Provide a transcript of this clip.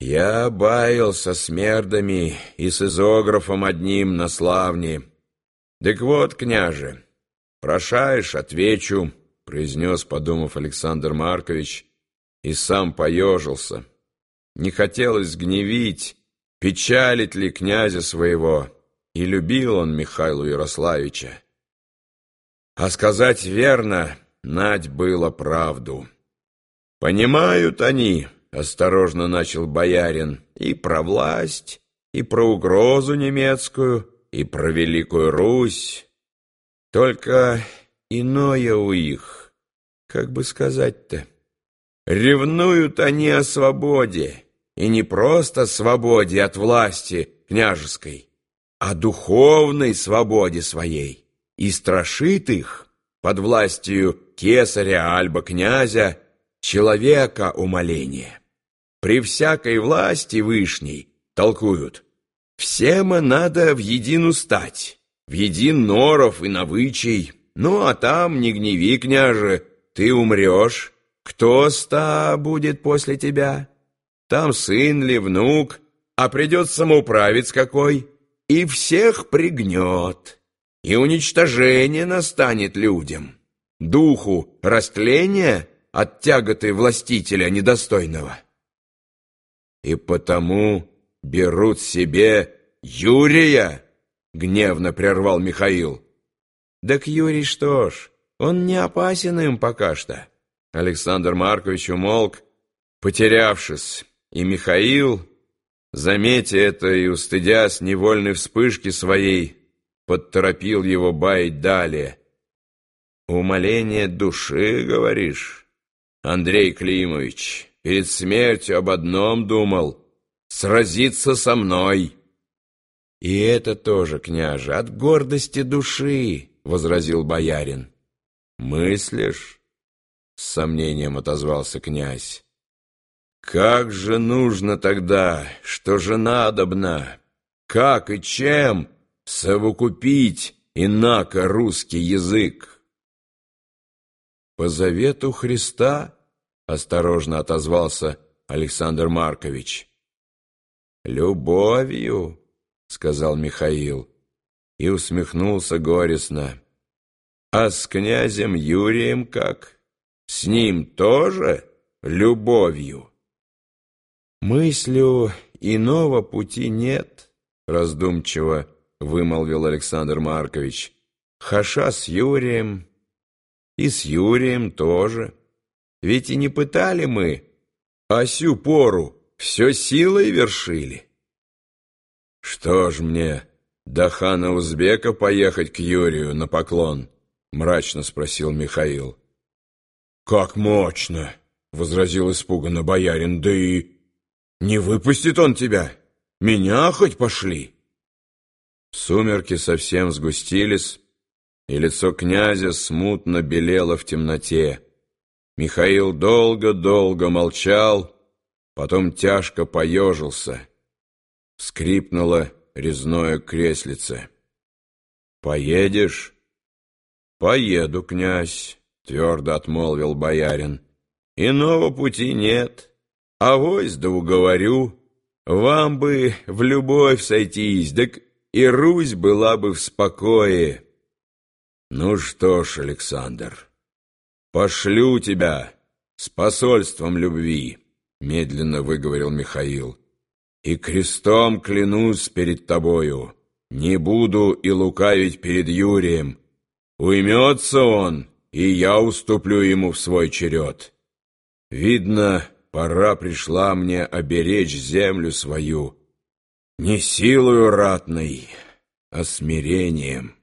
Я баился с мердами и с изографом одним на славне. Так вот, княже, прошаешь, отвечу, произнес, подумав Александр Маркович, и сам поежился. Не хотелось гневить, печалить ли князя своего, и любил он Михаила Ярославича. А сказать верно, Надь было правду. Понимают они, осторожно начал боярин, и про власть, и про угрозу немецкую, и про Великую Русь. Только иное у их, как бы сказать-то, ревнуют они о свободе, и не просто свободе от власти княжеской, а духовной свободе своей, и страшит их под властью кесаря альба князя человека умоление. При всякой власти вышней, толкуют, всем надо в едину стать, в един норов и навычей, ну а там, не гневи, княже, ты умрешь, кто ста будет после тебя? Там сын ли, внук, а придет самоуправец какой, и всех пригнет, и уничтожение настанет людям, духу растления от тяготы властителя недостойного и потому берут себе Юрия?» — гневно прервал Михаил. «Так Юрий что ж, он не опасен им пока что». Александр Маркович умолк, потерявшись, и Михаил, заметя это и устыдясь невольной вспышки своей, подторопил его баять далее. «Умоление души, говоришь, Андрей Климович?» Перед смертью об одном думал — сразиться со мной. — И это тоже, княже, от гордости души, — возразил боярин. — Мыслишь? — с сомнением отозвался князь. «Как же нужно тогда, что же надобно? Как и чем совокупить инако русский язык?» «По завету Христа?» — осторожно отозвался Александр Маркович. «Любовью», — сказал Михаил, и усмехнулся горестно. «А с князем Юрием как? С ним тоже любовью?» «Мыслю иного пути нет», — раздумчиво вымолвил Александр Маркович. «Хаша с Юрием, и с Юрием тоже». Ведь и не пытали мы, а сю пору все силой вершили. Что ж мне, до хана Узбека поехать к Юрию на поклон? Мрачно спросил Михаил. Как мощно, возразил испуганно боярин, да и не выпустит он тебя. Меня хоть пошли. Сумерки совсем сгустились, и лицо князя смутно белело в темноте. Михаил долго-долго молчал, потом тяжко поежился. Скрипнуло резное креслице. «Поедешь?» «Поеду, князь», — твердо отмолвил боярин. «Иного пути нет. Авось да уговорю. Вам бы в любовь сойтись, так и Русь была бы в спокое». «Ну что ж, Александр...» «Пошлю тебя с посольством любви», — медленно выговорил Михаил. «И крестом клянусь перед тобою, не буду и лукавить перед Юрием. Уймется он, и я уступлю ему в свой черед. Видно, пора пришла мне оберечь землю свою, не силою ратной, а смирением».